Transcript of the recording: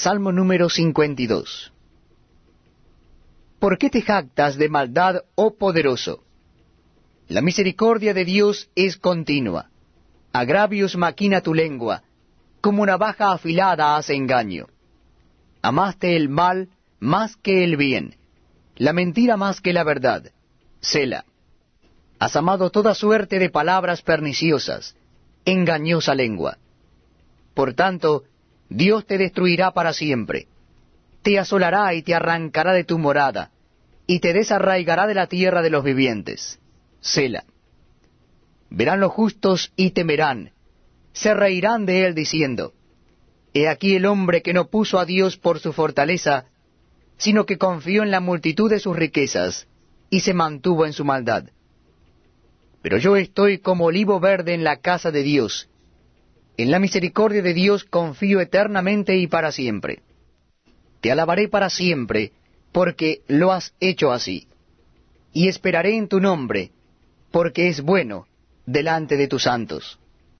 Salmo número 52. ¿Por qué te jactas de maldad, oh poderoso? La misericordia de Dios es continua. Agravios maquina tu lengua, como navaja afilada hace engaño. Amaste el mal más que el bien, la mentira más que la verdad. Sela. Has amado toda suerte de palabras perniciosas, engañosa lengua. Por tanto, Dios te destruirá para siempre. Te asolará y te arrancará de tu morada, y te desarraigará de la tierra de los vivientes. Sela. Verán los justos y temerán, se reirán de él diciendo, He aquí el hombre que no puso a Dios por su fortaleza, sino que confió en la multitud de sus riquezas, y se mantuvo en su maldad. Pero yo estoy como olivo verde en la casa de Dios, en la misericordia de Dios confío eternamente y para siempre. Te alabaré para siempre, porque lo has hecho así. Y esperaré en tu nombre, porque es bueno delante de tus santos.